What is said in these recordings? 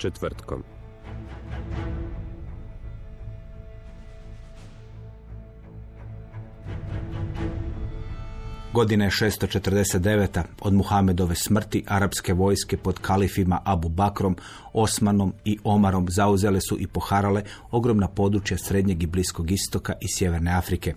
Četvrtkom. Godina je 649. od Muhamedove smrti arapske vojske pod kalifima Abu Bakrom, Osmanom i Omarom zauzele su i poharale ogromna područja Srednjeg i Bliskog istoka i Sjeverne Afrike.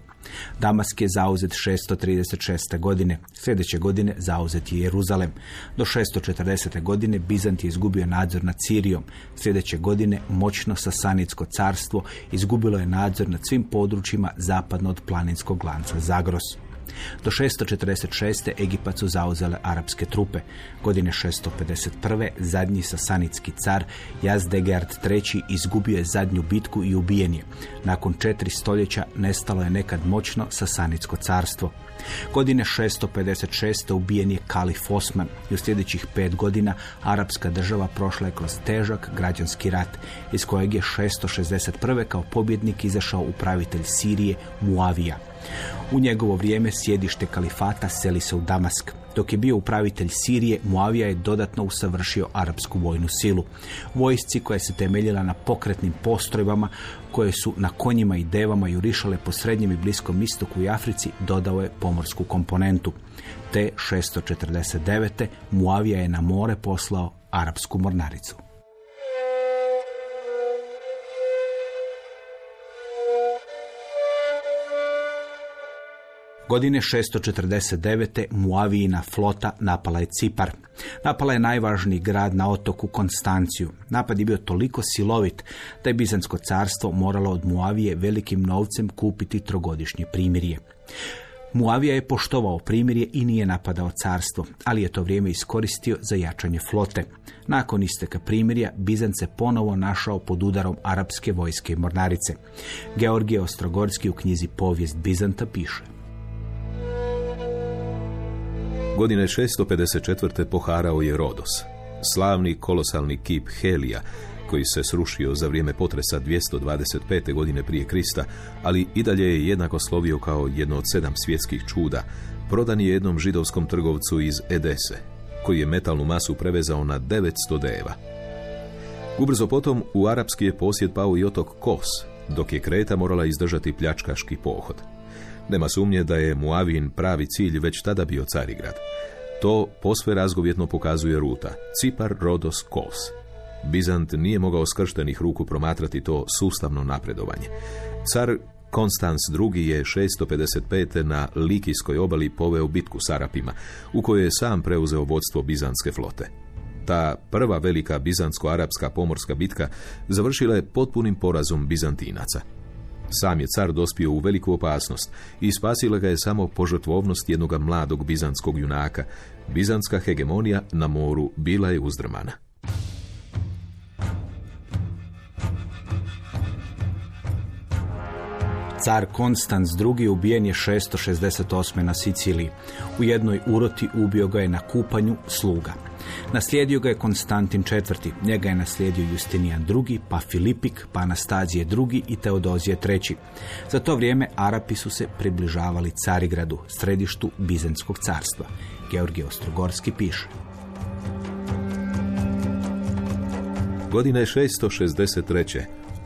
Damask je zauzet 636. godine. Sljedeće godine zauzet je Jeruzalem. Do 640. godine Bizant je izgubio nadzor nad Sirijom. Sljedeće godine moćno Sasanitsko carstvo izgubilo je nadzor nad svim područjima zapadno od planinskog lanca Zagros. Do 646. Egipat su zauzele arapske trupe. Godine 651. zadnji sasanitski car Jazdegerd III. izgubio je zadnju bitku i ubijen je. Nakon četiri stoljeća nestalo je nekad moćno sasanitsko carstvo. Godine 656. ubijen je Kalif Osman i u sljedećih pet godina arapska država prošla je kroz težak građanski rat iz kojeg je 661. kao pobjednik izašao upravitelj Sirije Muavija. U njegovo vrijeme sjedište kalifata seli se u Damask. Dok je bio upravitelj Sirije, Muavija je dodatno usavršio arapsku vojnu silu. Vojsci koja se temeljila na pokretnim postrojbama koje su na konjima i devama jurišale po srednjem i bliskom istoku i Africi dodao je pomorsku komponentu. Te 649. Muavija je na more poslao arapsku mornaricu. Godine 649. Muavijina flota napala je Cipar. Napala je najvažniji grad na otoku Konstanciju. Napad je bio toliko silovit da je Bizansko carstvo moralo od Muavije velikim novcem kupiti trogodišnje primirje. Muavija je poštovao primirje i nije napadao carstvo, ali je to vrijeme iskoristio za jačanje flote. Nakon isteka primirja, Bizant se ponovo našao pod udarom arapske vojske i mornarice. Georgije Ostrogorski u knjizi Povijest Bizanta piše. Godine 654. poharao je Rodos, slavni kolosalni kip Helija, koji se srušio za vrijeme potresa 225. godine prije Krista, ali i dalje je jednako slovio kao jedno od sedam svjetskih čuda, prodan je jednom židovskom trgovcu iz Edese, koji je metalnu masu prevezao na 900 deva. Ubrzo potom u arapski je posjed pao i otok Kos, dok je Kreta morala izdržati pljačkaški pohod. Nema sumnje da je Muavin pravi cilj već tada bio Carigrad. To posve razgovjetno pokazuje ruta. Cipar, Rodos, Kos. Bizant nije mogao skrštenih ruku promatrati to sustavno napredovanje. Car Konstans II. je 655. na Likijskoj obali poveo bitku s Arapima, u kojoj je sam preuzeo vodstvo bizantske flote. Ta prva velika bizantsko-arapska pomorska bitka završila je potpunim porazom Bizantinaca. Sam je car dospio u veliku opasnost i spasila ga je samo požrtvovnost jednog mladog bizanskog junaka. Bizantska hegemonija na moru bila je uzdrmana. Car Konstans II. ubijen je 668. na Siciliji. U jednoj uroti ubio ga je na kupanju sluga. Naslijedio ga je Konstantin IV. Njega je naslijedio Justinijan II, pa Filipik, pa Anastazije II i Teodozije III. Za to vrijeme Arapi su se približavali Carigradu, središtu Bizanskog carstva. Georgij Ostrogorski piše. Godine 663.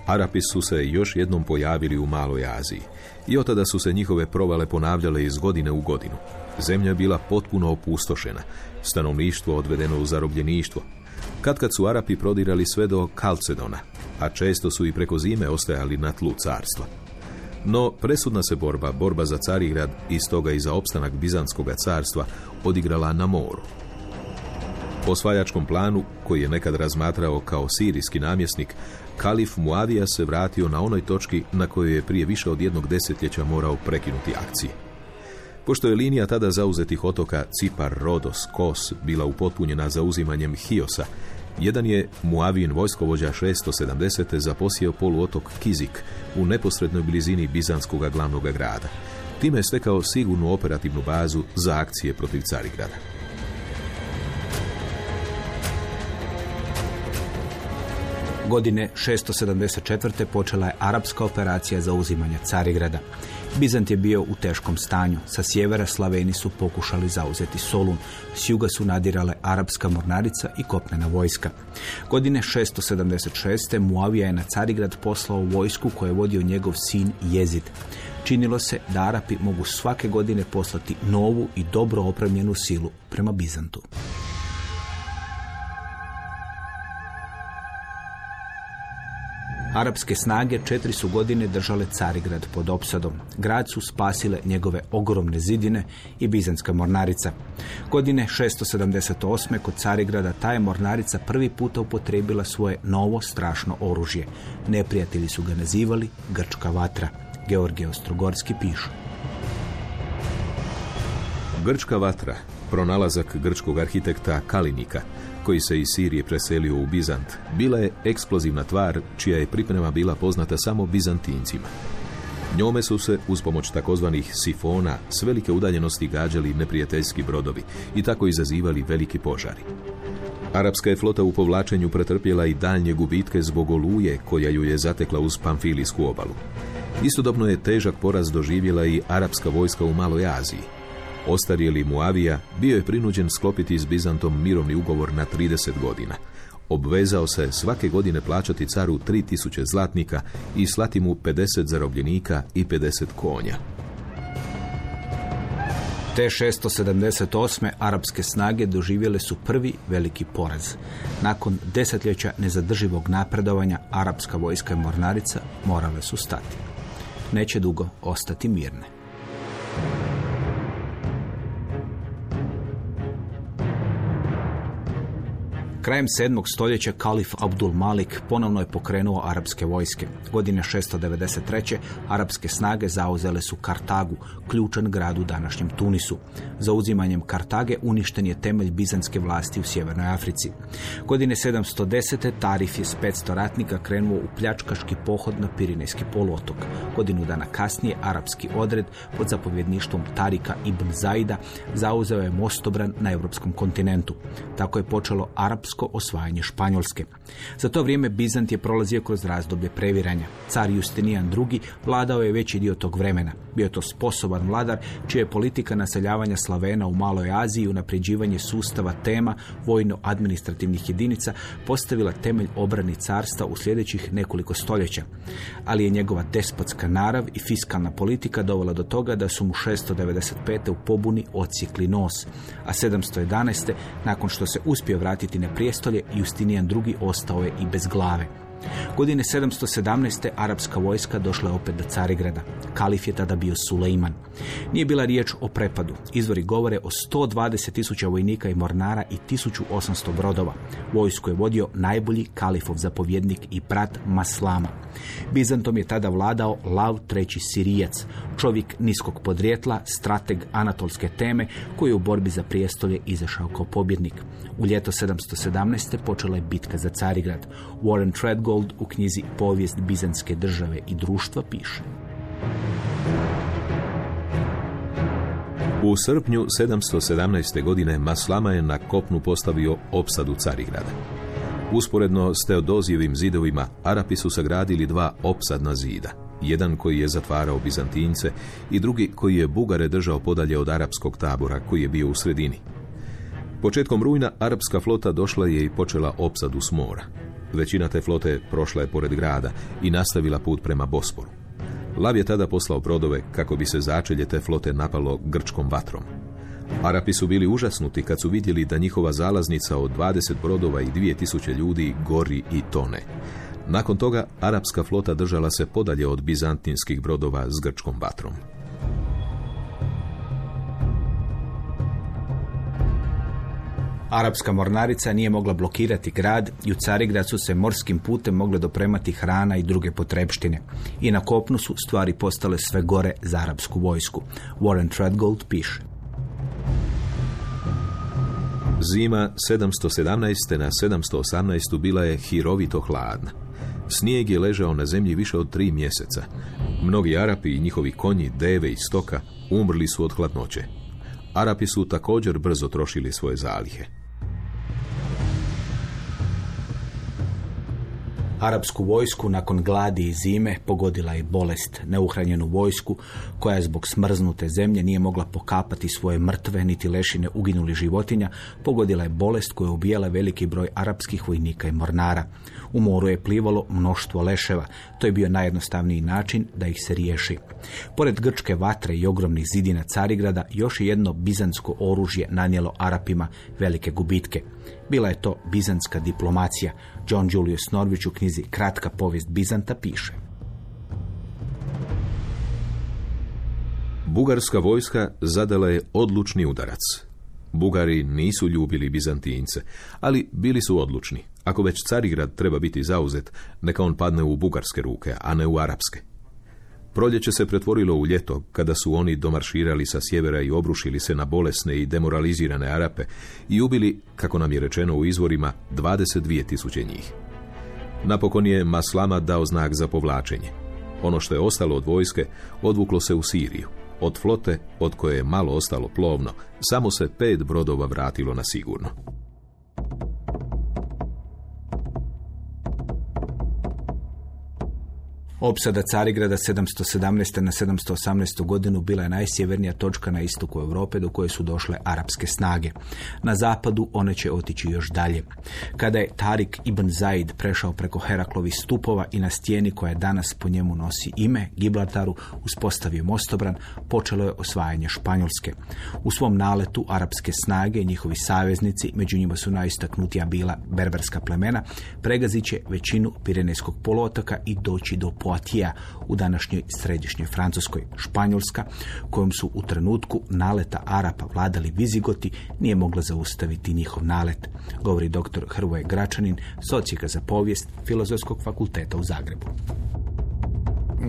Arapi su se još jednom pojavili u Maloj Aziji i od tada su se njihove provale ponavljale iz godine u godinu. Zemlja je bila potpuno opustošena, stanovništvo odvedeno u zarobljeništvo. Kad kad su Arapi prodirali sve do Kalcedona, a često su i preko zime ostajali na tlu carstva. No, presudna se borba, borba za Carigrad i stoga i za opstanak Bizanskog carstva odigrala na moru. Po osvajačkom planu, koji je nekad razmatrao kao sirijski namjesnik, kalif Muavija se vratio na onoj točki na kojoj je prije više od jednog desetljeća morao prekinuti akcije. Pošto je linija tada zauzetih otoka Cipar, Rodos, Kos bila upotpunjena zauzimanjem Hiosa, jedan je Muavin vojskovođa 670. zaposjeo poluotok Kizik u neposrednoj blizini Bizanskog glavnog grada. Time je stekao sigurnu operativnu bazu za akcije protiv Carigrada. Godine 674. počela je arapska operacija za uzimanje Carigrada. Bizant je bio u teškom stanju. Sa sjevera Slaveni su pokušali zauzeti Solun. S juga su nadirale arapska mornarica i kopnena vojska. Godine 676. Muavija je na Carigrad poslao vojsku koju je vodio njegov sin Jezid. Činilo se da Arapi mogu svake godine poslati novu i dobro opremljenu silu prema Bizantu. Arapske snage četiri su godine držale Carigrad pod opsadom. Grad su spasile njegove ogromne zidine i Bizanska mornarica. Godine 678. kod Carigrada ta je mornarica prvi puta upotrebila svoje novo strašno oružje. Neprijatelji su ga nazivali Grčka vatra. Georgije Ostrogorski piše. Grčka vatra, pronalazak grčkog arhitekta Kalinika, koji se iz Sirije preselio u Bizant, bila je eksplozivna tvar čija je priprema bila poznata samo Bizantincima. Njome su se, uz pomoć takozvanih sifona, s velike udaljenosti gađali neprijateljski brodovi i tako izazivali veliki požari. Arapska je flota u povlačenju pretrpjela i daljnje gubitke zbog oluje koja ju je zatekla uz Pamfilijsku obalu. Istodobno je težak poraz doživjela i arapska vojska u Maloj Aziji, Ostarjeli Muavija bio je prinuđen sklopiti s Bizantom mirovni ugovor na 30 godina. Obvezao se svake godine plaćati caru 3000 zlatnika i slati mu 50 zarobljenika i 50 konja. Te 678. arapske snage doživjele su prvi veliki poraz. Nakon desetljeća nezadrživog napredovanja, arapska vojska i mornarica morale su stati. Neće dugo ostati mirne. Krajem 7. stoljeća kalif Abdul Malik ponovno je pokrenuo arapske vojske. Godine 693. arapske snage zauzele su Kartagu, ključan grad u današnjem Tunisu. Za uzimanjem Kartage uništen je temelj bizanske vlasti u Sjevernoj Africi. Godine 710. Tarif je s 500 ratnika krenuo u pljačkaški pohod na Pirinejski poluotok. Godinu dana kasnije arapski odred pod zapovjedništvom Tarika ibn Zaida zauzeo je mostobran na europskom kontinentu. Tako je počelo arapsko osvajanje Španjolske. Za to vrijeme Bizant je prolazio kroz razdoblje previranja. Car Justinijan II. vladao je veći dio tog vremena. Bio to sposoban vladar čija je politika naseljavanja Slavena u Maloj Aziji i unapređivanje sustava tema vojno-administrativnih jedinica postavila temelj obrani carstva u sljedećih nekoliko stoljeća. Ali je njegova despotska narav i fiskalna politika dovela do toga da su mu 695. u pobuni ocijekli nos, a 711. nakon što se uspio vratiti na prijestolje, Justinijan II. ostao je i bez glave. Godine 717. arapska vojska došla je opet do Carigrada. Kalif je tada bio Sulejman. Nije bila riječ o prepadu. Izvori govore o 120 tisuća vojnika i mornara i 1800 brodova. Vojsku je vodio najbolji kalifov zapovjednik i brat Maslama. Bizantom je tada vladao Lav III. Sirijac, čovjek niskog podrijetla, strateg anatolske teme koji je u borbi za prijestolje izašao kao pobjednik. U ljeto 717. počela je bitka za Carigrad. Warren Treadgold u knjizi Povijest Bizanske države i društva piše. U srpnju 717. godine Maslama je na kopnu postavio opsadu Carigrada. Usporedno s Teodozijevim zidovima, Arapi su sagradili dva opsadna zida. Jedan koji je zatvarao Bizantince i drugi koji je Bugare držao podalje od arapskog tabora koji je bio u sredini. Početkom rujna arapska flota došla je i počela opsadu s mora. Većina te flote prošla je pored grada i nastavila put prema Bosporu. Lav je tada poslao brodove kako bi se začelje te flote napalo grčkom vatrom. Arapi su bili užasnuti kad su vidjeli da njihova zalaznica od 20 brodova i 2000 ljudi gori i tone. Nakon toga, arapska flota držala se podalje od bizantinskih brodova s grčkom vatrom. Arapska mornarica nije mogla blokirati grad i u Carigrad su se morskim putem mogle dopremati hrana i druge potrebštine. I na kopnu su stvari postale sve gore za arapsku vojsku. Warren Treadgold piše. Zima 717. na 718. bila je hirovito hladna. Snijeg je ležao na zemlji više od tri mjeseca. Mnogi Arapi i njihovi konji, deve i stoka umrli su od hladnoće. Arapi su također brzo trošili svoje zalihe. Arapsku vojsku nakon gladi i zime pogodila je bolest, neuhranjenu vojsku koja zbog smrznute zemlje nije mogla pokapati svoje mrtve niti lešine uginuli životinja, pogodila je bolest koja je ubijala veliki broj arapskih vojnika i mornara. U moru je plivalo mnoštvo leševa. To je bio najjednostavniji način da ih se riješi. Pored grčke vatre i ogromnih zidina Carigrada, još je jedno bizansko oružje nanijelo Arapima velike gubitke. Bila je to bizanska diplomacija. John Julius Norvić u knjizi Kratka povijest Bizanta piše. Bugarska vojska zadala je odlučni udarac. Bugari nisu ljubili Bizantince, ali bili su odlučni. Ako već Carigrad treba biti zauzet, neka on padne u bugarske ruke, a ne u arapske. Proljeće se pretvorilo u ljeto, kada su oni domarširali sa sjevera i obrušili se na bolesne i demoralizirane Arape i ubili, kako nam je rečeno u izvorima, 22 tisuće njih. Napokon je Maslama dao znak za povlačenje. Ono što je ostalo od vojske odvuklo se u Siriju. Od flote, od koje je malo ostalo plovno, samo se pet brodova vratilo na sigurno. Opsada Carigrada 717. na 718. godinu bila je najsjevernija točka na istoku Europe do koje su došle arapske snage. Na zapadu one će otići još dalje. Kada je Tarik ibn Zaid prešao preko Heraklovih stupova i na stijeni koja danas po njemu nosi ime, Gibraltaru, uspostavio mostobran, počelo je osvajanje Španjolske. U svom naletu arapske snage i njihovi saveznici, među njima su najistaknutija bila berberska plemena, pregazit će većinu Pirenejskog poluotoka i doći do Poitiers u današnjoj središnjoj Francuskoj. Španjolska, kojom su u trenutku naleta Arapa vladali Vizigoti, nije mogla zaustaviti njihov nalet, govori dr. Hrvoje Gračanin, socijaka za povijest Filozofskog fakulteta u Zagrebu.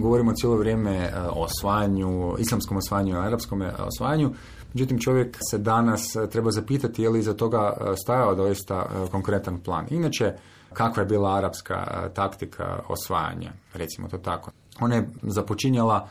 Govorimo cijelo vrijeme e, o osvajanju, islamskom osvajanju i arapskom osvajanju. Međutim, čovjek se danas e, treba zapitati je li iza toga e, stajao doista konkretan plan. Inače, kakva je bila arapska taktika osvajanja, recimo to tako. Ona je započinjala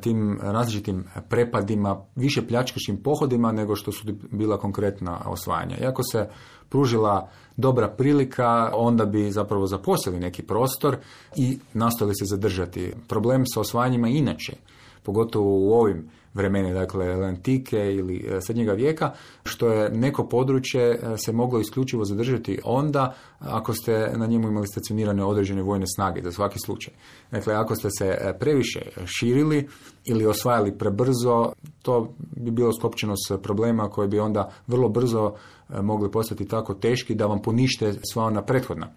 tim različitim prepadima, više pljačkaškim pohodima nego što su bila konkretna osvajanja. Iako se pružila dobra prilika, onda bi zapravo zaposlili neki prostor i nastavili se zadržati. Problem sa osvajanjima inače, pogotovo u ovim vremena, dakle antike ili e, srednjega vijeka, što je neko područje e, se moglo isključivo zadržati onda ako ste na njemu imali stacionirane određene vojne snage za svaki slučaj. Dakle, ako ste se e, previše širili ili osvajali prebrzo, to bi bilo skopčeno s problema koje bi onda vrlo brzo mogli postati tako teški da vam ponište sva ona prethodna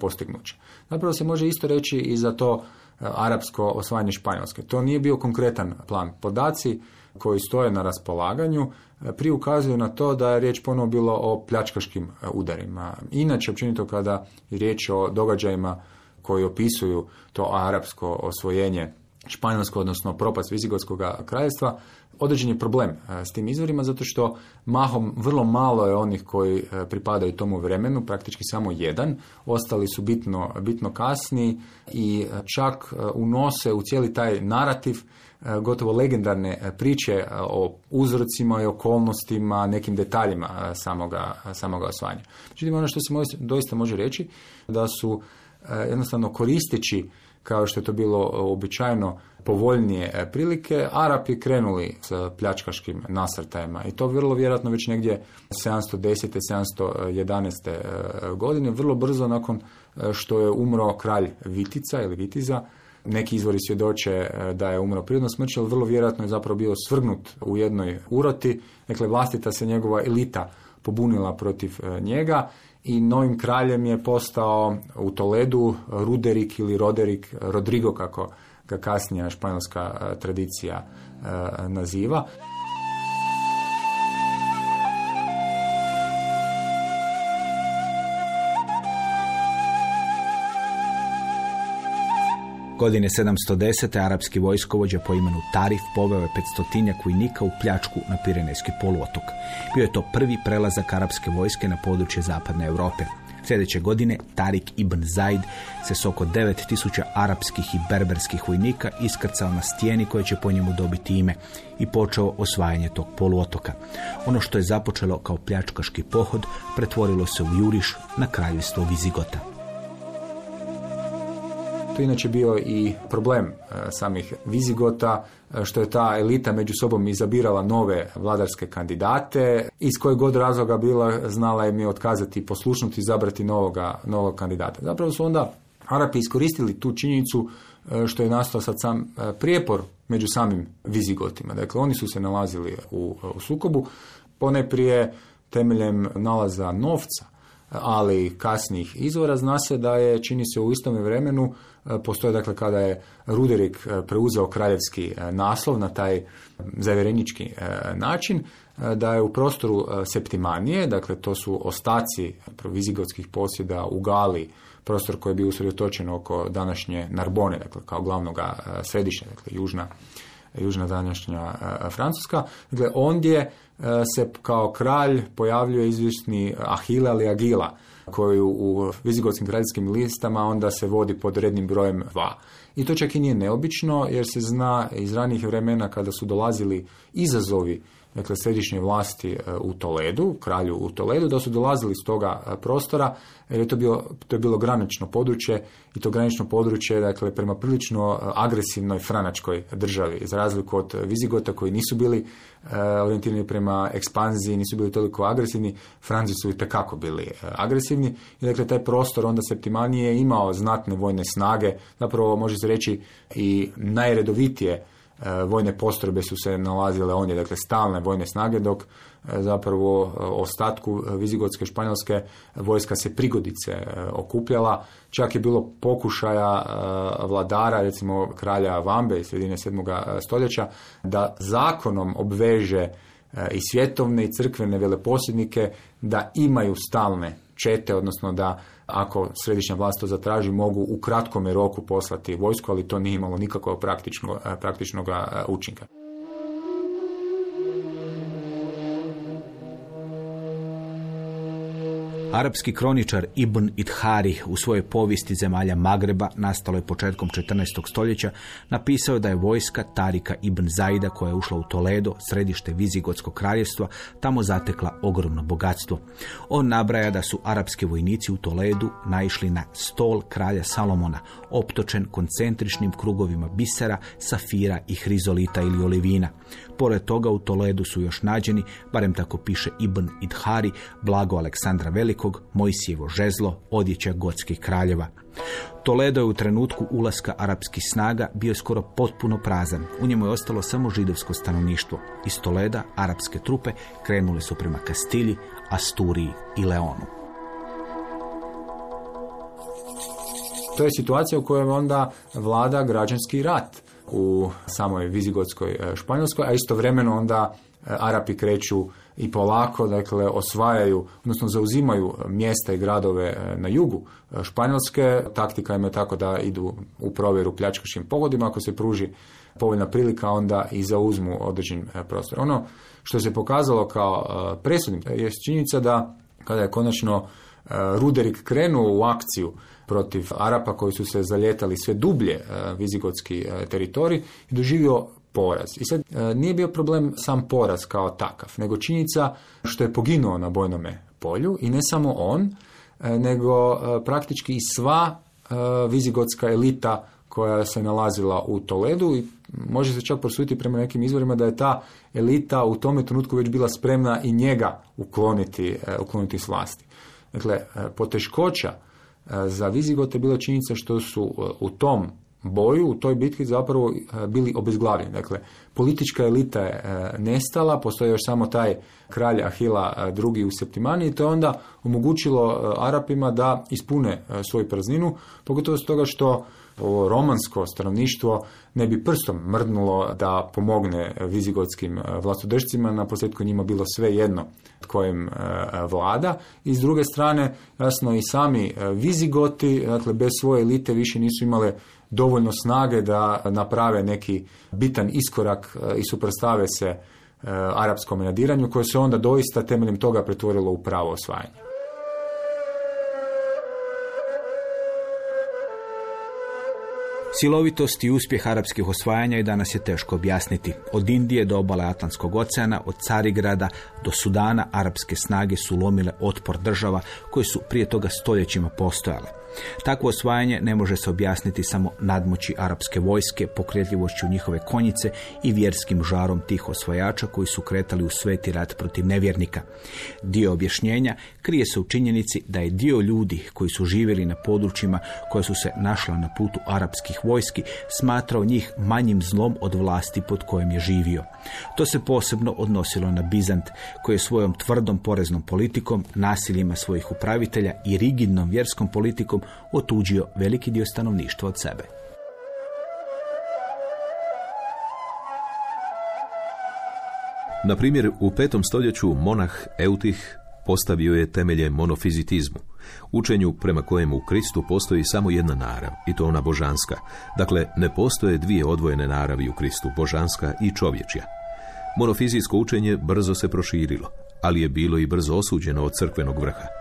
postignuća. Zapravo se može isto reći i za to arapsko osvajanje Španjolske. To nije bio konkretan plan. Podaci koji stoje na raspolaganju e, prije ukazuju na to da je riječ ponovo bilo o pljačkaškim e, udarima. Inače, općenito kada je riječ o događajima koji opisuju to arapsko osvojenje Španjolsko, odnosno propast Vizigotskog kraljevstva, određen je problem e, s tim izvorima zato što mahom vrlo malo je onih koji pripadaju tomu vremenu, praktički samo jedan, ostali su bitno, bitno kasni i čak unose u cijeli taj narativ E, gotovo legendarne e, priče e, o uzrocima i okolnostima, nekim detaljima samoga, samoga osvajanja. Međutim, ono što se doista može reći da su jednostavno koristeći kao što je to bilo običajno povoljnije prilike, Arapi krenuli s pljačkaškim nasrtajima i to vrlo vjerojatno već negdje 710. 711. godine, vrlo brzo nakon što je umro kralj Vitica ili Vitiza, neki izvori svjedoče e, da je umro prirodno smrću, ali vrlo vjerojatno je zapravo bio svrgnut u jednoj uroti. Dakle, vlastita se njegova elita pobunila protiv e, njega i novim kraljem je postao u Toledu Ruderik ili Roderik, Rodrigo kako ga kasnija španjolska tradicija naziva. Godine 710. arapski vojskovođa po imenu Tarif poveo je 500 vojnika u pljačku na Pirenejski poluotok. Bio je to prvi prelazak arapske vojske na područje zapadne Europe. Sljedeće godine Tarik ibn Zaid se s oko 9000 arapskih i berberskih vojnika iskrcao na stijeni koje će po njemu dobiti ime i počeo osvajanje tog poluotoka. Ono što je započelo kao pljačkaški pohod pretvorilo se u juriš na kraljevstvo Vizigota to inače bio i problem e, samih Vizigota, e, što je ta elita među sobom izabirala nove vladarske kandidate, iz kojeg god razloga bila znala je mi otkazati poslušnuti izabrati novoga, novog kandidata. Zapravo su onda Arapi iskoristili tu činjenicu e, što je nastao sad sam prijepor među samim Vizigotima. Dakle, oni su se nalazili u, u sukobu, pone prije temeljem nalaza novca, ali kasnijih izvora zna se da je, čini se u istom vremenu, postoje dakle kada je Ruderik e, preuzeo kraljevski e, naslov na taj zaverenički način, da je u prostoru Septimanije, dakle to su ostaci vizigotskih posjeda u Gali, prostor koji je bio usredotočen oko današnje Narbone, dakle kao glavnoga središnja, dakle južna, južna današnja Francuska. Dakle, ondje se kao kralj pojavljuje izvisni Ahila ili Agila, koji u vizigotskim kraljevskim listama onda se vodi pod rednim brojem 2. I to čak i nije neobično jer se zna iz ranijih vremena kada su dolazili izazovi dakle središnje vlasti e, u Toledu, kralju u Toledu, da su dolazili iz toga e, prostora, jer je to bilo, to je bilo granično područje i to granično područje, dakle, prema prilično e, agresivnoj franačkoj državi, za razliku od Vizigota koji nisu bili orijentirani prema ekspanziji, nisu bili toliko agresivni, Franci su i tekako bili agresivni. I dakle taj prostor onda Septimanije je imao znatne vojne snage, zapravo može se reći i najredovitije vojne postrojbe su se nalazile ondje, dakle stalne vojne snage, dok e, zapravo e, ostatku vizigotske španjolske vojska se prigodice okupljala. Čak je bilo pokušaja vladara, recimo kralja Vambe iz sredine 7. stoljeća, da zakonom obveže i svjetovne i crkvene veleposjednike da imaju stalne čete, odnosno da ako središnja vlast to zatraži, mogu u kratkome roku poslati vojsku, ali to nije imalo nikakvog praktičnog, praktičnog učinka. Arapski kroničar Ibn Idhari u svojoj povijesti zemalja Magreba, nastaloj početkom 14. stoljeća, napisao je da je vojska Tarika Ibn Zaida, koja je ušla u Toledo, središte Vizigotskog kraljevstva, tamo zatekla ogromno bogatstvo. On nabraja da su arapski vojnici u Toledu naišli na stol kralja Salomona, optočen koncentričnim krugovima bisera, safira i hrizolita ili olivina. Pored toga u Toledu su još nađeni, barem tako piše Ibn Idhari, blago Aleksandra Velikog, Mojsijevo žezlo, odjeća gotskih kraljeva. Toledo je u trenutku ulaska arapskih snaga bio skoro potpuno prazan. U njemu je ostalo samo židovsko stanovništvo. Iz Toleda arapske trupe krenule su prema Kastilji, Asturiji i Leonu. To je situacija u kojoj onda vlada građanski rat u samoj Vizigotskoj e, Španjolskoj, a istovremeno onda e, Arapi kreću i polako, dakle, osvajaju, odnosno zauzimaju mjesta i gradove e, na jugu Španjolske. Taktika im je tako da idu u provjeru pljačkaškim pogodima. Ako se pruži povoljna prilika, onda i zauzmu određen prostor. Ono što se pokazalo kao presudnim je činjenica da kada je konačno Ruderik krenuo u akciju protiv Arapa koji su se zaljetali sve dublje e, vizigotski e, teritorij i doživio poraz. I sad e, nije bio problem sam poraz kao takav, nego činjenica što je poginuo na bojnome polju i ne samo on, nego praktički i sva vizigotska elita koja se nalazila u Toledu i može se čak prosuditi prema nekim izvorima da je ta elita u tome trenutku već bila spremna i njega ukloniti, ukloniti s vlasti. Dakle, poteškoća za Vizigote bila činjenica što su e, u tom boju u toj bitki zapravo e, bili obezglavljeni. Dakle, politička elita je e, nestala, postoji još samo taj kralj Ahila e, drugi u Septimani i to je onda omogućilo Arapima da ispune svoju prazninu, pogotovo toga što ovo romansko stanovništvo ne bi prstom mrdnulo da pomogne vizigotskim vlastodržcima, na posljedku njima bilo sve jedno kojem vlada. I s druge strane, jasno i sami vizigoti, dakle bez svoje elite više nisu imale dovoljno snage da naprave neki bitan iskorak e, i suprostave se e, arapskom nadiranju koje se onda doista temeljem toga pretvorilo u pravo osvajanje. Silovitost i uspjeh arapskih osvajanja i danas je teško objasniti. Od Indije do obale Atlantskog oceana, od Carigrada do Sudana, arapske snage su lomile otpor država koje su prije toga stoljećima postojale. Takvo osvajanje ne može se objasniti samo nadmoći arapske vojske, pokretljivošću njihove konjice i vjerskim žarom tih osvajača koji su kretali u sveti rat protiv nevjernika. Dio objašnjenja krije se u činjenici da je dio ljudi koji su živjeli na područjima koja su se našla na putu arapskih vojski smatrao njih manjim zlom od vlasti pod kojim je živio. To se posebno odnosilo na Bizant koji je svojom tvrdom poreznom politikom, nasiljima svojih upravitelja i rigidnom vjerskom politikom otuđio veliki dio stanovništva od sebe. Na primjer, u petom stoljeću monah Eutih postavio je temelje monofizitizmu, učenju prema kojem u Kristu postoji samo jedna narav, i to ona božanska. Dakle, ne postoje dvije odvojene naravi u Kristu, božanska i čovječja. Monofizijsko učenje brzo se proširilo, ali je bilo i brzo osuđeno od crkvenog vrha.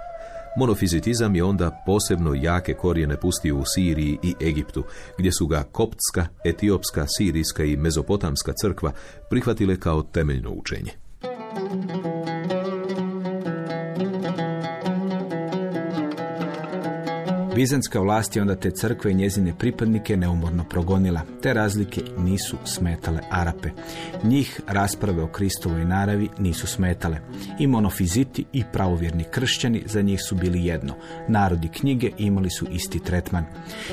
Monofizitizam je onda posebno jake korijene pustio u Siriji i Egiptu, gdje su ga koptska, etiopska, sirijska i mezopotamska crkva prihvatile kao temeljno učenje. Bizanska vlast je onda te crkve i njezine pripadnike neumorno progonila. Te razlike nisu smetale Arape. Njih rasprave o Kristovoj naravi nisu smetale. I monofiziti i pravovjerni kršćani za njih su bili jedno. Narodi knjige imali su isti tretman.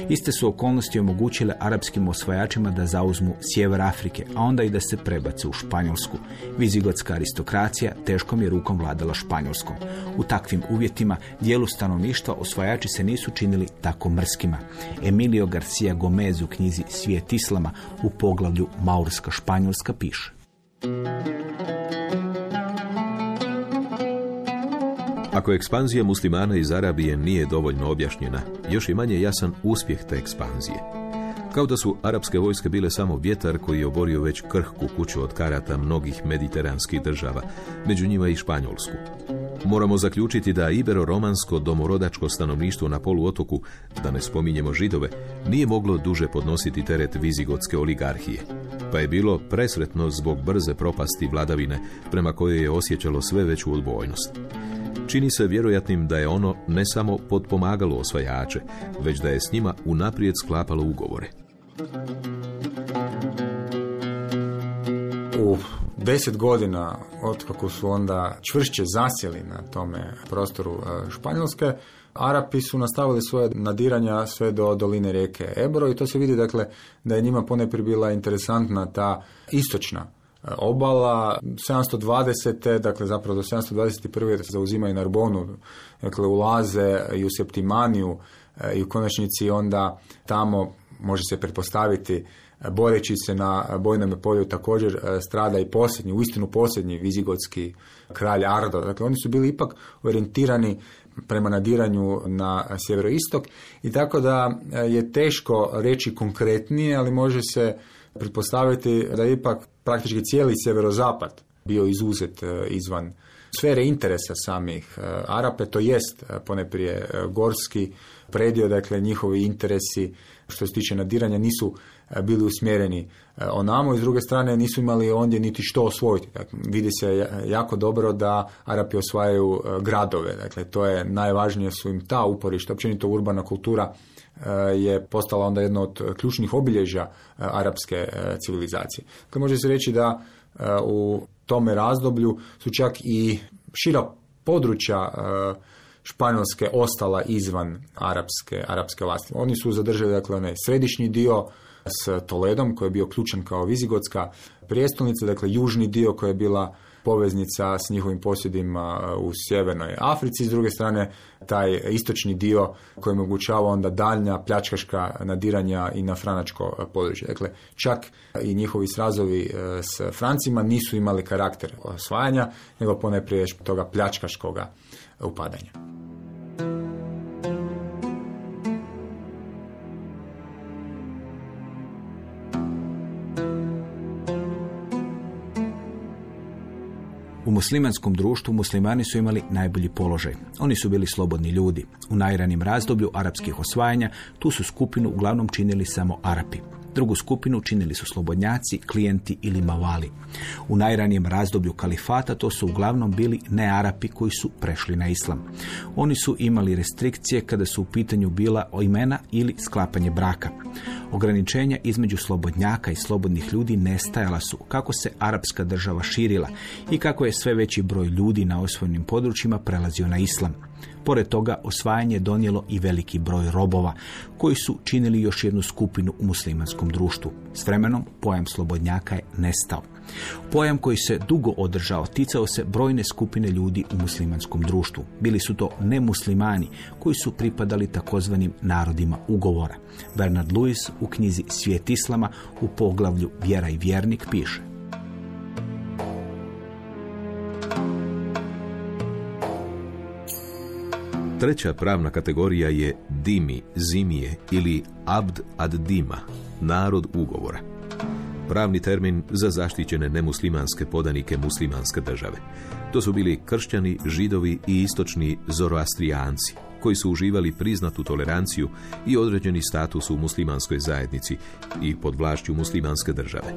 Iste su okolnosti omogućile arapskim osvajačima da zauzmu sjever Afrike, a onda i da se prebace u Španjolsku. Vizigotska aristokracija teškom je rukom vladala Španjolskom. U takvim uvjetima dijelu stanovništva osvajači se nisu činili tako mrskima. Emilio Garcia Gomez u knjizi Svijet Islama u poglavlju Maurska Španjolska piše. Ako ekspanzija muslimana iz Arabije nije dovoljno objašnjena, još je manje jasan uspjeh te ekspanzije. Kao da su arapske vojske bile samo vjetar koji je oborio već krhku kuću od karata mnogih mediteranskih država, među njima i Španjolsku. Moramo zaključiti da ibero-romansko domorodačko stanovništvo na poluotoku, da ne spominjemo židove, nije moglo duže podnositi teret vizigotske oligarhije, pa je bilo presretno zbog brze propasti vladavine prema kojoj je osjećalo sve veću odbojnost. Čini se vjerojatnim da je ono ne samo podpomagalo osvajače, već da je s njima unaprijed sklapalo ugovore. U deset godina otkako su onda čvršće zasjeli na tome prostoru e, Španjolske, Arapi su nastavili svoje nadiranja sve do doline rijeke Ebro i to se vidi dakle da je njima ponajprije bila interesantna ta istočna e, obala 720. dakle zapravo do 721. se zauzimaju Narbonu, dakle ulaze i u Septimaniju e, i u konačnici onda tamo može se pretpostaviti boreći se na bojnom polju također e, strada i posljednji, uistinu posljednji vizigotski kralj Ardo. Dakle, oni su bili ipak orijentirani prema nadiranju na sjeveroistok i tako da e, je teško reći konkretnije, ali može se pretpostaviti da je ipak praktički cijeli sjeverozapad bio izuzet e, izvan sfere interesa samih Arape, to jest poneprije gorski predio, dakle njihovi interesi što se tiče nadiranja nisu E, bili usmjereni e, onamo i s druge strane nisu imali ondje niti što osvojiti. Dakle, vidi se jako dobro da Arapi osvajaju e, gradove, dakle to je najvažnije su im ta uporišta, općenito urbana kultura je postala onda jedno od ključnih obilježja arapske civilizacije. Dakle, može se reći da u tome razdoblju su čak i šira područja Španjolske ostala izvan arapske, arapske vlasti. Oni su zadržali dakle onaj središnji dio s Toledom koji je bio ključan kao vizigotska prijestolnica, dakle južni dio koji je bila poveznica s njihovim posjedima u sjevernoj Africi, s druge strane taj istočni dio koji omogućava onda daljnja pljačkaška nadiranja i na franačko područje. Dakle, čak i njihovi srazovi e, s Francima nisu imali karakter osvajanja, nego poneprije toga pljačkaškoga upadanja. U muslimanskom društvu muslimani su imali najbolji položaj. Oni su bili slobodni ljudi. U najranim razdoblju arapskih osvajanja tu su skupinu uglavnom činili samo Arapi. Drugu skupinu činili su slobodnjaci, klijenti ili mavali. U najranijem razdoblju kalifata to su uglavnom bili nearapi koji su prešli na islam. Oni su imali restrikcije kada su u pitanju bila imena ili sklapanje braka. Ograničenja između slobodnjaka i slobodnih ljudi nestajala su kako se arapska država širila i kako je sve veći broj ljudi na osvojenim područjima prelazio na islam. Pored toga, osvajanje je donijelo i veliki broj robova, koji su činili još jednu skupinu u muslimanskom društvu. S vremenom, pojam slobodnjaka je nestao. Pojam koji se dugo održao ticao se brojne skupine ljudi u muslimanskom društvu. Bili su to nemuslimani koji su pripadali takozvanim narodima ugovora. Bernard Lewis u knjizi Svijet Islama u poglavlju Vjera i vjernik piše. Treća pravna kategorija je dimi, zimije ili abd ad dima, narod ugovora. Pravni termin za zaštićene nemuslimanske podanike muslimanske države. To su bili kršćani, židovi i istočni zoroastrijanci, koji su uživali priznatu toleranciju i određeni status u muslimanskoj zajednici i pod vlašću muslimanske države.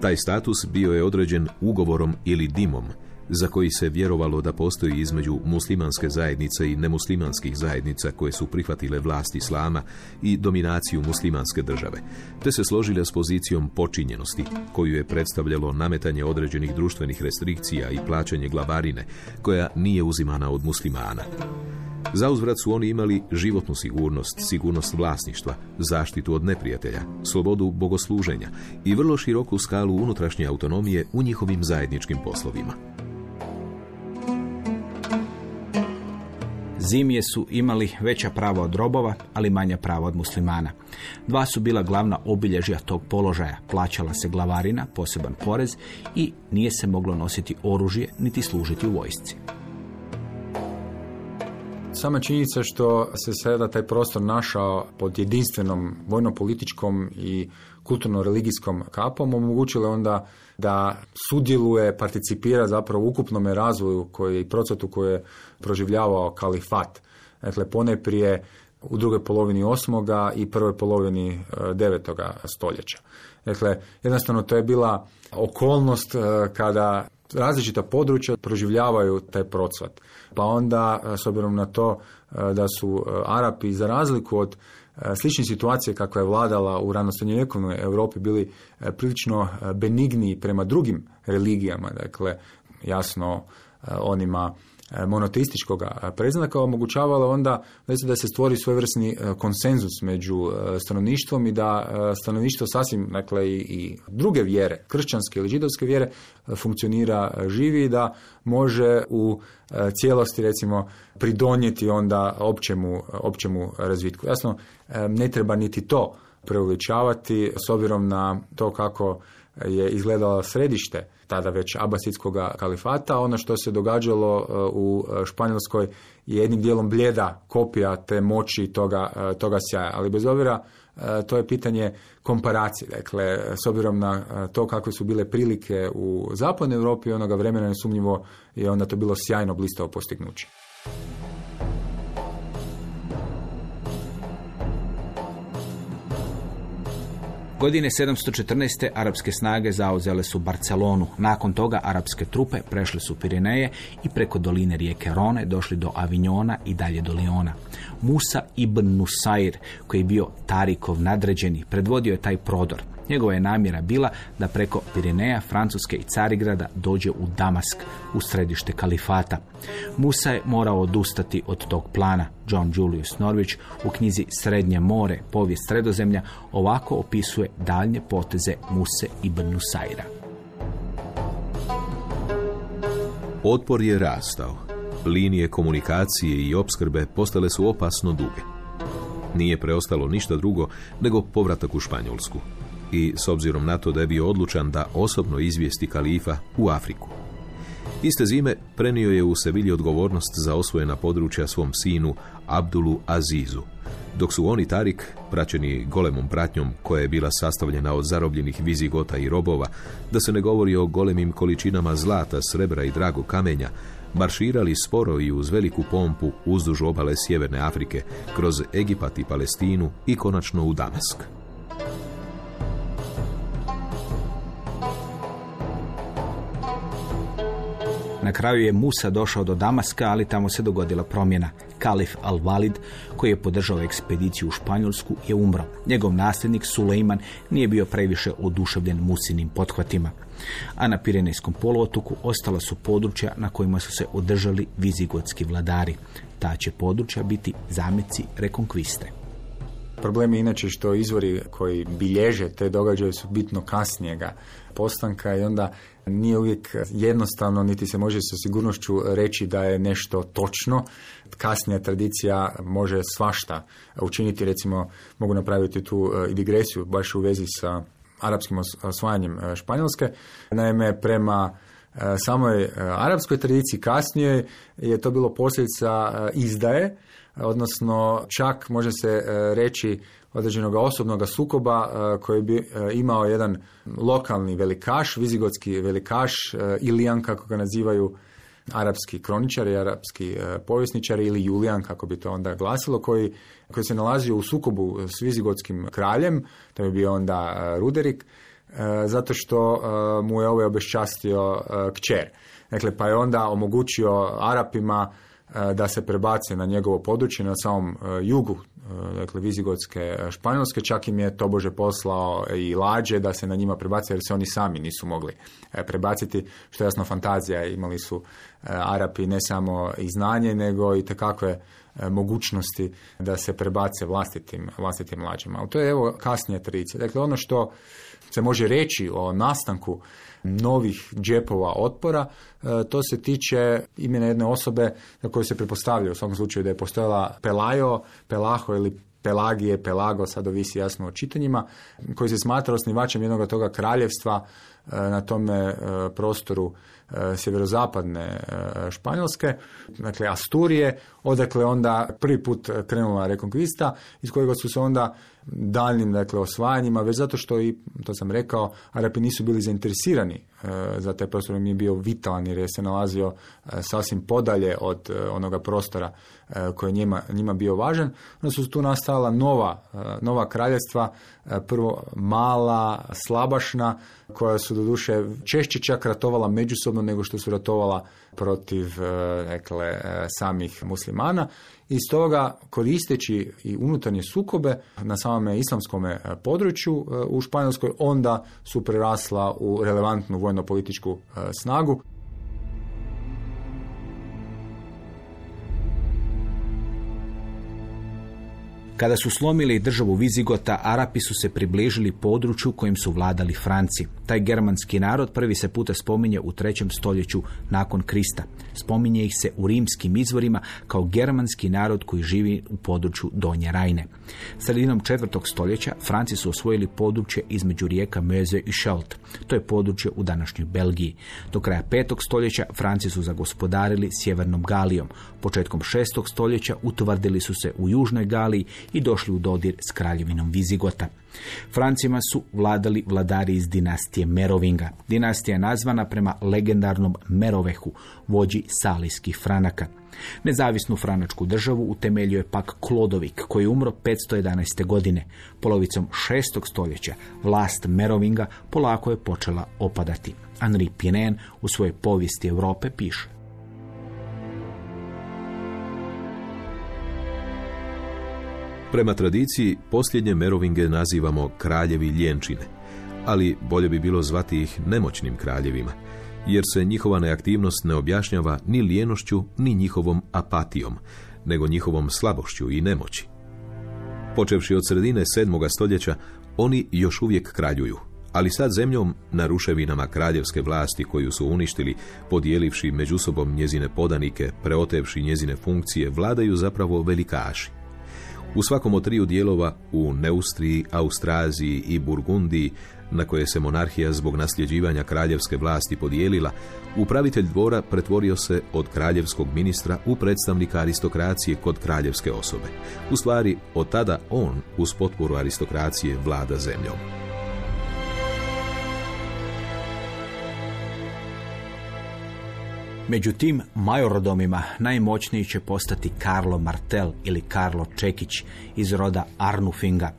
Taj status bio je određen ugovorom ili dimom, za koji se vjerovalo da postoji između muslimanske zajednice i nemuslimanskih zajednica koje su prihvatile vlast islama i dominaciju muslimanske države, te se složile s pozicijom počinjenosti, koju je predstavljalo nametanje određenih društvenih restrikcija i plaćanje glavarine, koja nije uzimana od muslimana. Za uzvrat su oni imali životnu sigurnost, sigurnost vlasništva, zaštitu od neprijatelja, slobodu bogosluženja i vrlo široku skalu unutrašnje autonomije u njihovim zajedničkim poslovima. Zimije su imali veća prava od robova, ali manja prava od muslimana. Dva su bila glavna obilježja tog položaja. Plaćala se glavarina, poseban porez i nije se moglo nositi oružje niti služiti u vojsci. Sama činjenica što se sada taj prostor našao pod jedinstvenom vojno-političkom i kulturno-religijskom kapom omogućila onda da sudjeluje, participira zapravo u ukupnome razvoju koji, i procesu koji je proživljavao kalifat. Dakle, pone prije u drugoj polovini osmoga i prvoj polovini e, devetoga stoljeća. Dakle, jednostavno to je bila okolnost e, kada različita područja proživljavaju taj procvat. Pa onda, e, s obzirom na to da su Arapi, za razliku od slične situacije kakva je vladala u ranosrednjovjekovnoj Europi bili prilično benigniji prema drugim religijama, dakle jasno onima E, monoteističkog predznaka omogućavalo onda da se stvori svojevrsni e, konsenzus među e, stanovništvom i da stanovništvo sasvim, dakle i, druge vjere, kršćanske ili židovske vjere, funkcionira, živi i da može u cijelosti recimo pridonijeti onda općemu, općemu razvitku. Jasno, ne treba niti to preuveličavati s obzirom na to kako je izgledalo središte tada već abasidskog kalifata. Ono što se događalo e, u e, Španjolskoj je jednim dijelom bljeda kopija te moći toga, e, toga sjaja. Ali bez obzira to je pitanje komparacije. Dakle, s obzirom na to kakve su bile prilike u zapadnoj Europi onoga vremena nesumnjivo je onda to bilo sjajno blistavo postignuće. Godine 714. arapske snage zauzele su Barcelonu. Nakon toga arapske trupe prešle su Pirineje i preko doline rijeke Rone došli do Avignona i dalje do Liona. Musa ibn Nusair, koji je bio Tarikov nadređeni, predvodio je taj prodor. Njegova je namjera bila da preko Pirineja, Francuske i Carigrada dođe u Damask, u središte kalifata. Musa je morao odustati od tog plana. John Julius Norwich u knjizi Srednje more, povijest sredozemlja, ovako opisuje daljnje poteze Muse ibn Nusaira. Otpor je rastao. Linije komunikacije i opskrbe postale su opasno duge. Nije preostalo ništa drugo nego povratak u Španjolsku. I s obzirom na to da je bio odlučan da osobno izvijesti kalifa u Afriku. Iste zime prenio je u Sevilji odgovornost za osvojena područja svom sinu Abdulu Azizu, dok su oni Tarik, praćeni golemom pratnjom koja je bila sastavljena od zarobljenih vizigota i robova, da se ne govori o golemim količinama zlata, srebra i dragog kamenja, marširali sporo i uz veliku pompu uzduž obale Sjeverne Afrike, kroz Egipat i Palestinu i konačno u Damask. Na kraju je Musa došao do Damaska, ali tamo se dogodila promjena. Kalif al-Walid, koji je podržao ekspediciju u Španjolsku, je umro. Njegov nasljednik Sulejman nije bio previše oduševljen Musinim pothvatima. A na Pirenejskom poluotoku ostala su područja na kojima su se održali vizigotski vladari. Ta će područja biti zameci rekonkviste. Problem je inače što izvori koji bilježe te događaje su bitno kasnijega postanka i onda nije uvijek jednostavno, niti se može sa sigurnošću reći da je nešto točno. Kasnija tradicija može svašta učiniti, recimo mogu napraviti tu e, digresiju baš u vezi sa arapskim osvajanjem e, Španjolske. Naime, prema e, samoj arapskoj tradiciji kasnije je to bilo posljedica izdaje, odnosno čak može se reći određenog osobnog sukoba e, koji bi e, imao jedan lokalni velikaš, vizigotski velikaš, e, Ilijan kako ga nazivaju arapski kroničari, arapski povjesničari ili Julijan kako bi to onda glasilo, koji, koji se nalazio u sukobu s vizigotskim kraljem, to je bio onda Ruderik, zato što mu je ovaj obeščastio kćer. Dakle, pa je onda omogućio Arapima da se prebace na njegovo područje na samom jugu dakle vizigotske e, španjolske, čak im je tobože poslao i lađe da se na njima prebaci jer se oni sami nisu mogli e, prebaciti, što je jasno fantazija, imali su Arapi ne samo i znanje, nego i takakve mogućnosti da se prebace vlastitim, vlastitim lađima. Ali to je evo kasnije tradicija. Dakle, ono što se može reći o nastanku novih džepova otpora, to se tiče imena jedne osobe za koju se pretpostavlja u svakom slučaju da je postojala Pelajo, Pelaho ili Pelagije, Pelago, sad ovisi jasno o čitanjima, koji se smatra osnivačem jednog toga kraljevstva na tome prostoru sjeverozapadne Španjolske, dakle Asturije, odakle onda prvi put krenula rekonkvista, iz kojega su se onda daljnim dakle, osvajanjima, već zato što i, to sam rekao, Arapi nisu bili zainteresirani e, za taj prostor, mi bio vitalan jer je se nalazio e, sasvim podalje od e, onoga prostora koji je njima, njima bio važan. Onda su tu nastala nova, nova kraljevstva, prvo mala, slabašna, koja su doduše češće čak ratovala međusobno nego što su ratovala protiv dakle, samih muslimana i stoga koristeći i unutarnje sukobe na samome islamskom e, području e, u Španjolskoj onda su prerasla u relevantnu vojno-političku e, snagu. Kada su slomili državu Vizigota, Arapi su se približili području kojim su vladali Franci. Taj germanski narod prvi se puta spominje u trećem stoljeću nakon Krista. Spominje ih se u rimskim izvorima kao germanski narod koji živi u području Donje Rajne. Sredinom četvrtog stoljeća Franci su osvojili područje između rijeka Meuse i Scheldt. To je područje u današnjoj Belgiji. Do kraja petog stoljeća Franci su zagospodarili sjevernom Galijom. Početkom šestog stoljeća utvrdili su se u južnoj Galiji i došli u dodir s kraljevinom Vizigota. Francima su vladali vladari iz dinastije Merovinga. Dinastija je nazvana prema legendarnom Merovehu, vođi salijskih franaka. Nezavisnu franačku državu utemeljio je pak Klodovik, koji je umro 511. godine. Polovicom šestog stoljeća vlast Merovinga polako je počela opadati. Henri Pinen u svojoj povijesti Europe piše. Prema tradiciji, posljednje Merovinge nazivamo kraljevi ljenčine, ali bolje bi bilo zvati ih nemoćnim kraljevima, jer se njihova neaktivnost ne objašnjava ni lijenošću, ni njihovom apatijom, nego njihovom slabošću i nemoći. Počevši od sredine sedmoga stoljeća, oni još uvijek kraljuju, ali sad zemljom na ruševinama kraljevske vlasti koju su uništili, podijelivši među sobom njezine podanike, preotevši njezine funkcije, vladaju zapravo velikaši. U svakom od triju dijelova, u Neustriji, Austraziji i Burgundiji, na koje se monarhija zbog nasljeđivanja kraljevske vlasti podijelila, upravitelj dvora pretvorio se od kraljevskog ministra u predstavnika aristokracije kod kraljevske osobe. U stvari, od tada on, uz potporu aristokracije, vlada zemljom. Među tim majorodomima najmoćniji će postati Karlo Martel ili Karlo Čekić iz roda Arnufinga.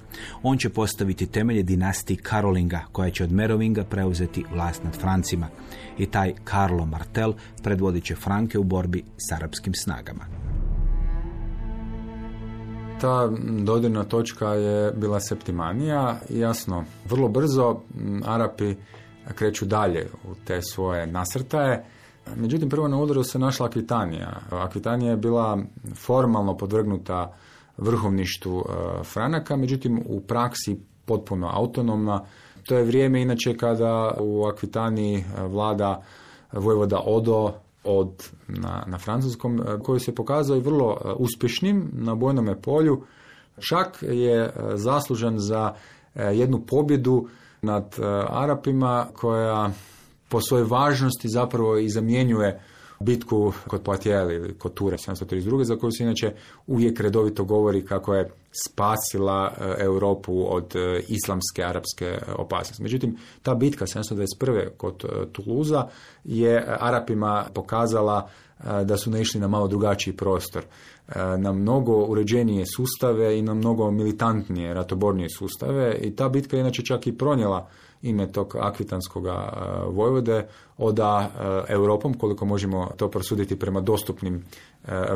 On će postaviti temelje dinastiji Karolinga koja će od Merovinga preuzeti vlast nad Francima. I taj Karlo Martel predvodit će Franke u borbi s arapskim snagama. Ta dodirna točka je bila Septimanija jasno, vrlo brzo Arapi kreću dalje u te svoje nasrtaje Međutim, prvo na udaru se našla Akvitanija. Akvitanija je bila formalno podvrgnuta vrhovništu e, Franaka, međutim u praksi potpuno autonomna. To je vrijeme inače kada u Akvitaniji e, vlada vojvoda Odo od, na, na francuskom, e, koji se pokazao i vrlo uspješnim na bojnome polju. Čak je zaslužan za jednu pobjedu nad Arapima koja po svojoj važnosti zapravo i zamjenjuje bitku kod Poitiers ili kod Ture 732. za koju se inače uvijek redovito govori kako je spasila e, Europu od e, islamske, arapske opasnosti. Međutim, ta bitka 721. kod e, Tuluza je Arapima pokazala da su naišli na malo drugačiji prostor, na mnogo uređenije sustave i na mnogo militantnije, ratobornije sustave i ta bitka je inače čak i pronijela ime tog akvitanskog vojvode oda Europom, koliko možemo to prosuditi prema dostupnim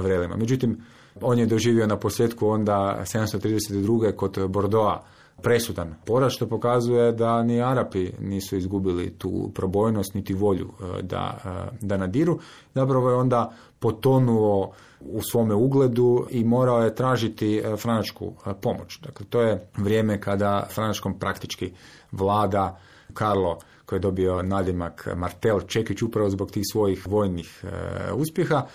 vrelima. Međutim, on je doživio na posljedku onda 732. kod Bordoa presudan poraz što pokazuje da ni Arapi nisu izgubili tu probojnost niti volju da, da nadiru. Zapravo je onda potonuo u svome ugledu i morao je tražiti franačku pomoć. Dakle, to je vrijeme kada franačkom praktički vlada Karlo koji je dobio nadimak Martel Čekić upravo zbog tih svojih vojnih e, uspjeha,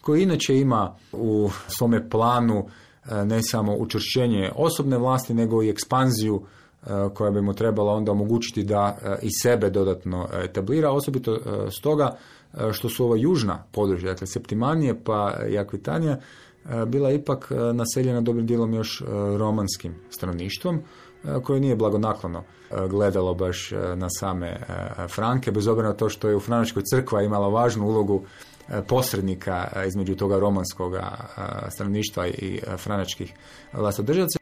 koji inače ima u svome planu e, ne samo učvršćenje osobne vlasti, nego i ekspanziju e, koja bi mu trebala onda omogućiti da i sebe dodatno etablira, osobito stoga što su ova južna područja, dakle Septimanije pa i Akvitanija, bila ipak naseljena dobrim dijelom još romanskim stanovništvom, koje nije blagonaklono gledalo baš na same Franke, bez obzira na to što je u Franačkoj crkva imala važnu ulogu posrednika između toga romanskog stanovništva i franačkih vlastodržaca.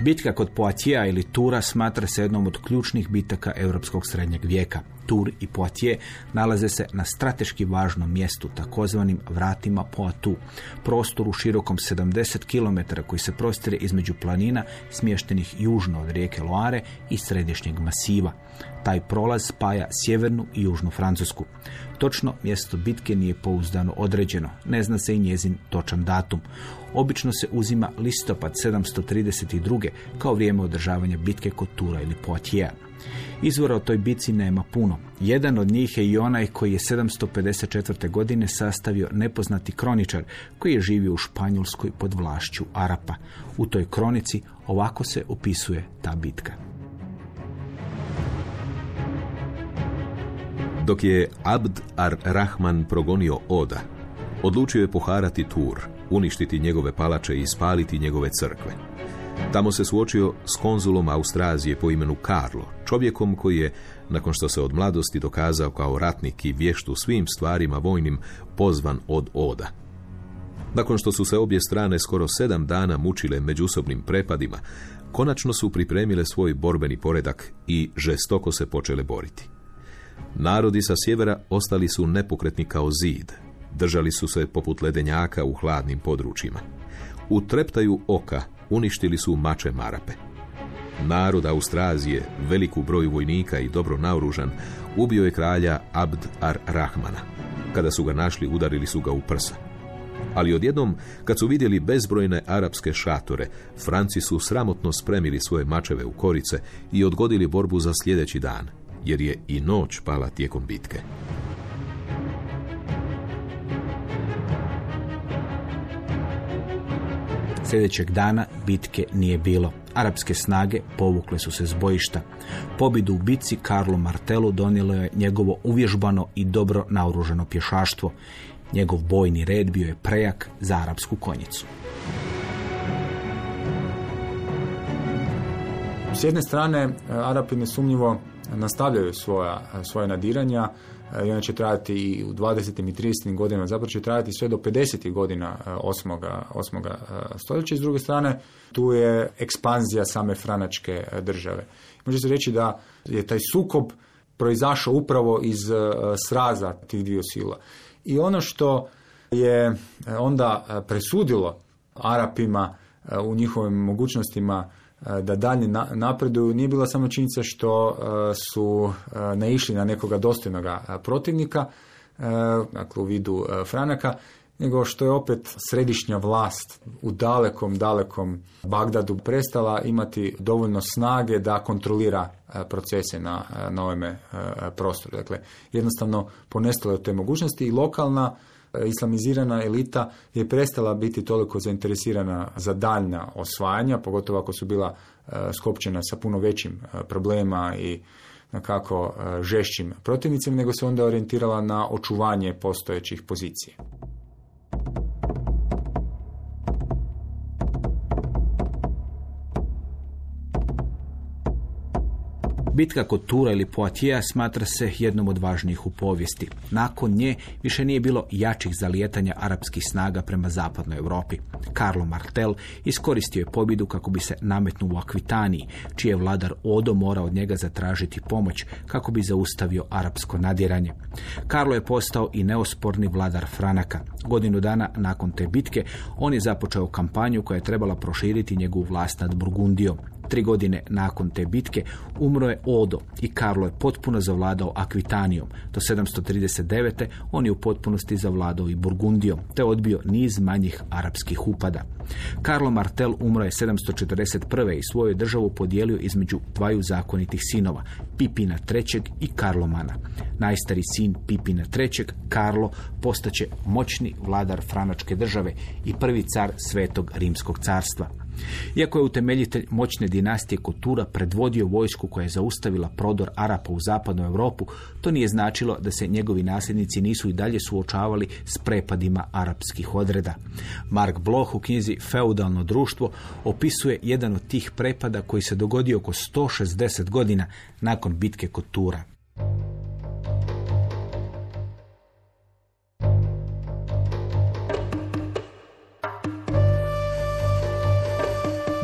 Bitka kod Poatija ili Tura smatra se jednom od ključnih bitaka europskog srednjeg vijeka. Tur i Poitiers nalaze se na strateški važnom mjestu, takozvanim vratima Poitou, prostoru širokom 70 km koji se prostire između planina smještenih južno od rijeke Loire i središnjeg masiva. Taj prolaz spaja sjevernu i južnu Francusku. Točno mjesto bitke nije pouzdano određeno, ne zna se i njezin točan datum. Obično se uzima listopad 732. kao vrijeme održavanja bitke kod Tura ili Poitiers. Izvora o toj bici nema puno. Jedan od njih je i onaj koji je 754. godine sastavio nepoznati kroničar koji je živio u Španjolskoj pod vlašću Arapa. U toj kronici ovako se opisuje ta bitka. Dok je Abd ar-Rahman progonio Oda, odlučio je poharati Tur, uništiti njegove palače i spaliti njegove crkve. Tamo se suočio s konzulom Austrazije po imenu Karlo, čovjekom koji je, nakon što se od mladosti dokazao kao ratnik i vješt u svim stvarima vojnim, pozvan od Oda. Nakon što su se obje strane skoro sedam dana mučile međusobnim prepadima, konačno su pripremile svoj borbeni poredak i žestoko se počele boriti. Narodi sa sjevera ostali su nepokretni kao zid, držali su se poput ledenjaka u hladnim područjima. U treptaju oka uništili su mače Marape. Narod Austrazije, veliku broj vojnika i dobro naoružan, ubio je kralja Abd ar-Rahmana. Kada su ga našli, udarili su ga u prsa. Ali odjednom, kad su vidjeli bezbrojne arapske šatore, Franci su sramotno spremili svoje mačeve u korice i odgodili borbu za sljedeći dan, jer je i noć pala tijekom bitke. Sljedećeg dana bitke nije bilo. Arapske snage povukle su se s bojišta. Pobjedu u bitci Karlo Martelu donijelo je njegovo uvježbano i dobro naoružano pješaštvo. Njegov bojni red bio je prejak za arapsku konjicu. S jedne strane, Arapi nesumnjivo nastavljaju svoja, svoje nadiranja e, i ona će trajati i u 20. i 30. godinama, zapravo će trajati sve do 50. godina 8. E, 8. E, stoljeća. S druge strane, tu je ekspanzija same franačke države. Može se reći da je taj sukob proizašao upravo iz sraza tih dviju sila. I ono što je onda presudilo Arapima u njihovim mogućnostima E, da dalje napreduju nije bila samo činjenica što e, su e, naišli na nekoga dostojnog protivnika, dakle u vidu Franaka, nego što je opet središnja vlast u dalekom, dalekom Bagdadu prestala imati dovoljno snage da kontrolira procese na, na ovome prostoru. Dakle, jednostavno ponestalo je te mogućnosti i lokalna islamizirana elita je prestala biti toliko zainteresirana za daljna osvajanja, pogotovo ako su bila e, skopčena sa puno većim e, problema i nekako e, žešćim protivnicima, nego se onda orijentirala na očuvanje postojećih pozicija. Bitka kod Tura ili Poitiers smatra se jednom od važnijih u povijesti. Nakon nje više nije bilo jačih zalijetanja arapskih snaga prema zapadnoj Europi. Karlo Martel iskoristio je pobjedu kako bi se nametnuo u Akvitaniji, čiji je vladar Odo morao od njega zatražiti pomoć kako bi zaustavio arapsko nadiranje. Karlo je postao i neosporni vladar Franaka. Godinu dana nakon te bitke on je započeo kampanju koja je trebala proširiti njegovu vlast nad Burgundijom. Tri godine nakon te bitke umro je Odo i Karlo je potpuno zavladao Akvitanijom. Do 739. on je u potpunosti zavladao i Burgundijom, te odbio niz manjih arapskih upada. Karlo Martel umro je 741. i svoju državu podijelio između dvaju zakonitih sinova, Pipina III. i Karlomana. Najstari sin Pipina III. Karlo postaće moćni vladar franačke države i prvi car Svetog Rimskog carstva. Iako je utemeljitelj moćne dinastije Kotura predvodio vojsku koja je zaustavila prodor Arapa u zapadnu Europu, to nije značilo da se njegovi nasljednici nisu i dalje suočavali s prepadima arapskih odreda. Mark Bloch u knjizi Feudalno društvo opisuje jedan od tih prepada koji se dogodio oko 160 godina nakon bitke Kotura.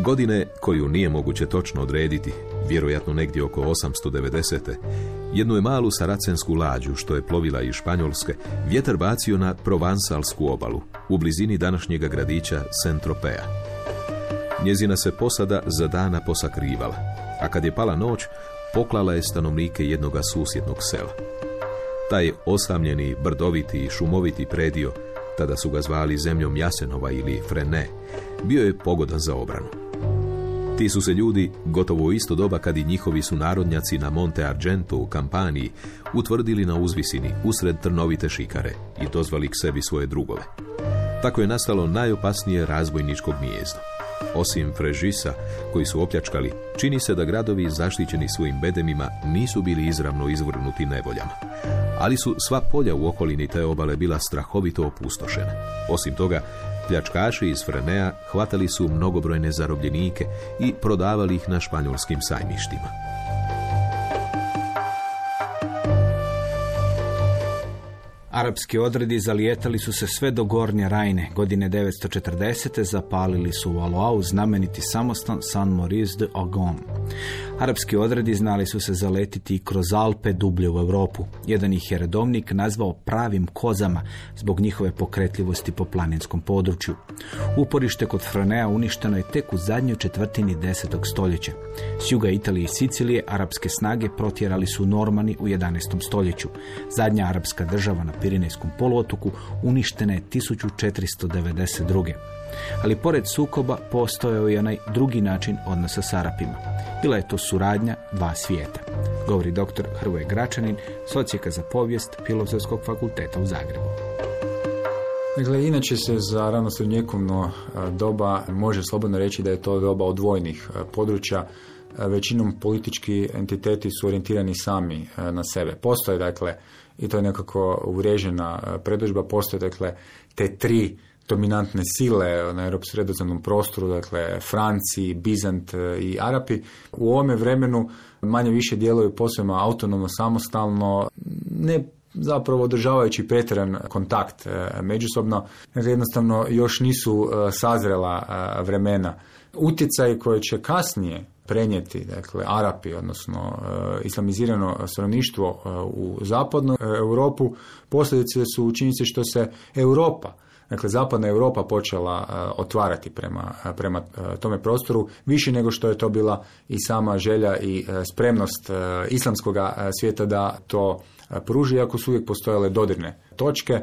Godine koju nije moguće točno odrediti, vjerojatno negdje oko 890. Jednu je malu saracensku lađu, što je plovila iz Španjolske, vjetar bacio na provansalsku obalu, u blizini današnjega gradića Saint-Tropea. Njezina se posada za dana posakrivala, a kad je pala noć, poklala je stanovnike jednoga susjednog sela. Taj osamljeni, brdoviti i šumoviti predio, tada su ga zvali zemljom Jasenova ili Frene, bio je pogodan za obranu. Ti su se ljudi, gotovo u isto doba kad i njihovi su narodnjaci na Monte Argento u kampaniji, utvrdili na uzvisini, usred trnovite šikare i dozvali k sebi svoje drugove. Tako je nastalo najopasnije razbojničko gnijezdo. Osim Frežisa, koji su opljačkali, čini se da gradovi zaštićeni svojim bedemima nisu bili izravno izvrnuti nevoljama. Ali su sva polja u okolini te obale bila strahovito opustošena. Osim toga, Pljačkaši iz Frenea hvatali su mnogobrojne zarobljenike i prodavali ih na španjolskim sajmištima. Arapski odredi zalijetali su se sve do Gornje Rajne. Godine 940. zapalili su u Aloau znameniti samostan San Maurice de Agon. Arapski odredi znali su se zaletiti i kroz Alpe dublje u Europu. Jedan ih je redovnik nazvao pravim kozama zbog njihove pokretljivosti po planinskom području. Uporište kod Franea uništeno je tek u zadnjoj četvrtini 10. stoljeća. S juga Italije i Sicilije arapske snage protjerali su Normani u 11. stoljeću. Zadnja arapska država na Pirinejskom poluotoku uništena je 1492. Ali pored sukoba postojao je onaj drugi način odnosa s Arapima. Bila je to suradnja dva svijeta. Govori dr. Hrvoje Gračanin, socijeka za povijest Filozofskog fakulteta u Zagrebu. Dakle, inače se za rano srednjekovno doba može slobodno reći da je to doba odvojnih područja. Većinom politički entiteti su orijentirani sami na sebe. Postoje, dakle, i to je nekako uvriježena predložba, postoje, dakle, te tri dominantne sile na europskom sredozemnom prostoru, dakle Franci, Bizant e, i Arapi, u ovome vremenu manje više djeluju posebno autonomno, samostalno, ne zapravo održavajući pretjeran kontakt e, međusobno, jednostavno još nisu e, sazrela vremena. Utjecaj koje će kasnije prenijeti, dakle, Arapi, odnosno islamizirano stanovništvo u zapadnu Europu, posljedice su činjenice što se Europa dakle zapadna Europa počela e, otvarati prema, e, prema e, tome prostoru više nego što je to bila i sama želja i spremnost islamskog svijeta da to pruži, iako su uvijek postojale dodirne točke.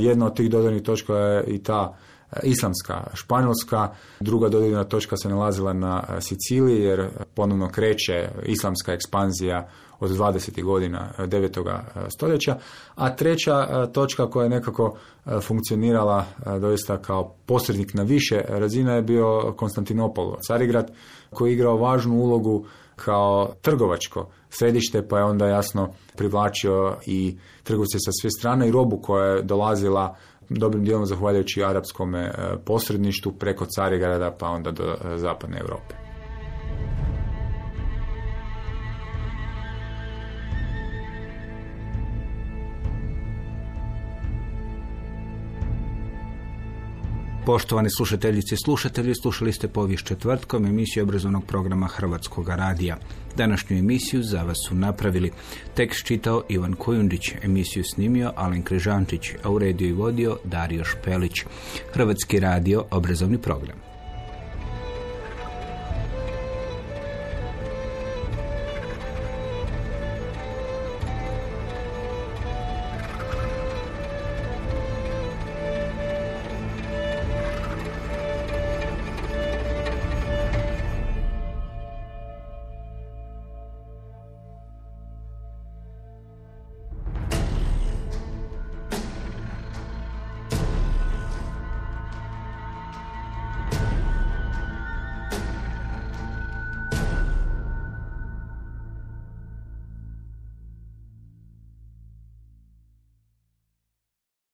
Jedna od tih dodirnih točka je i ta islamska Španjolska, druga dodirna točka se nalazila na Siciliji jer ponovno kreće islamska ekspanzija od 20. godina 9. E, stoljeća, a treća e, točka koja je nekako e, funkcionirala doista kao posrednik na više razina je bio Konstantinopol, Carigrad, koji je igrao važnu ulogu kao trgovačko središte, pa je onda jasno privlačio i trgovce sa sve strane i robu koja je dolazila dobrim dijelom zahvaljujući arapskom posredništvu preko Carigrada pa onda do zapadne Europe. Poštovani slušateljice i slušatelji, slušali ste povijest četvrtkom emisiju obrazovnog programa Hrvatskog radija. Današnju emisiju za vas su napravili tekst čitao Ivan Kojundić, emisiju snimio Alen Križančić, a u i vodio Dario Špelić. Hrvatski radio, obrazovni program.